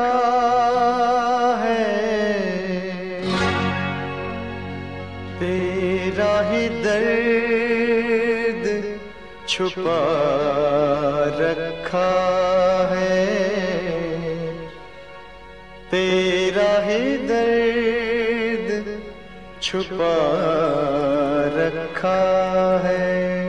सा है। तेरा ही दर्द छुपा रखा है। तेरा ही दर्द छुपा रखा है।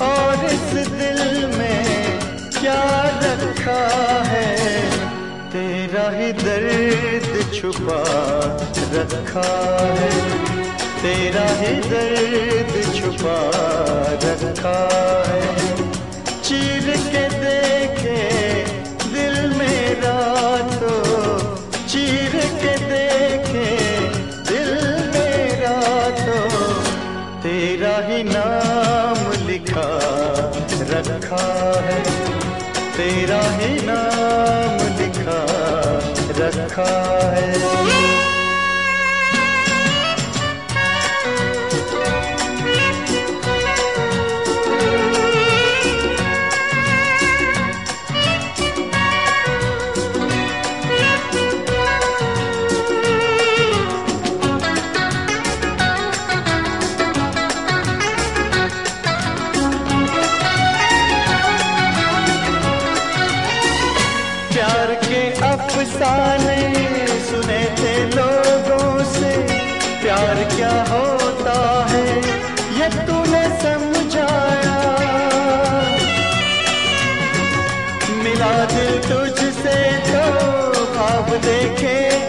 और इस दिल में क्या रखा है? तेरा ही दर्द छुपा रखा है। तेरा ही दर्द छुपा रखा है। है। तेरा ही नाम लिखा रखा है। मिला दिल तुझसे तो ख्वाब देखे।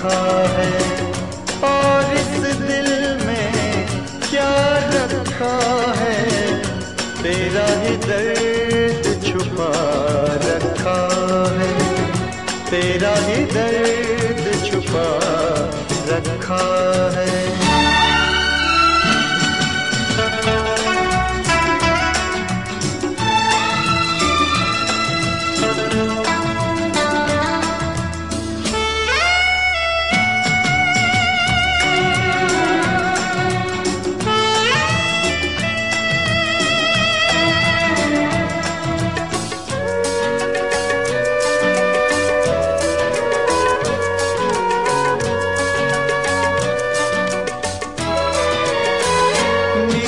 रखा है। और इस दिल में क्या रखा है? तेरा ही दर्द छुपा रखा है। तेरा ही दर्द छुपा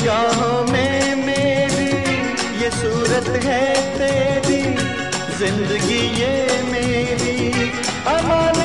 में मेरी ये सूरत है तेरी ज़िंदगी ये मेरी। अमानत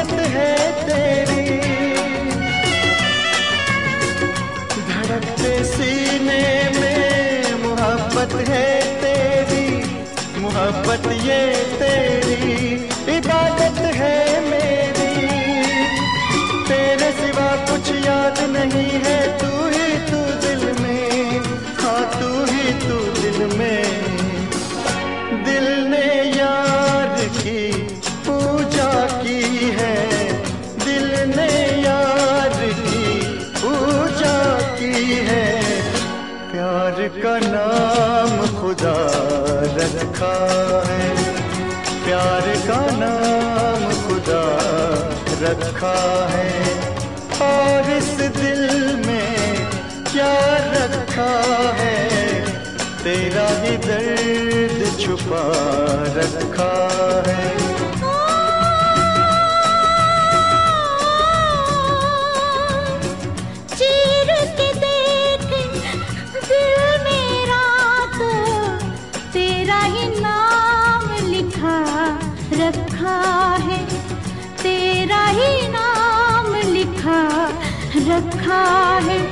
है। प्यार का नाम खुदा रखा है। प्यार का नाम खुदा रखा है। और इस दिल में क्या रखा है? तेरा ही दर्द छुपा रखा है। रखा है। तेरा ही नाम लिखा रखा है।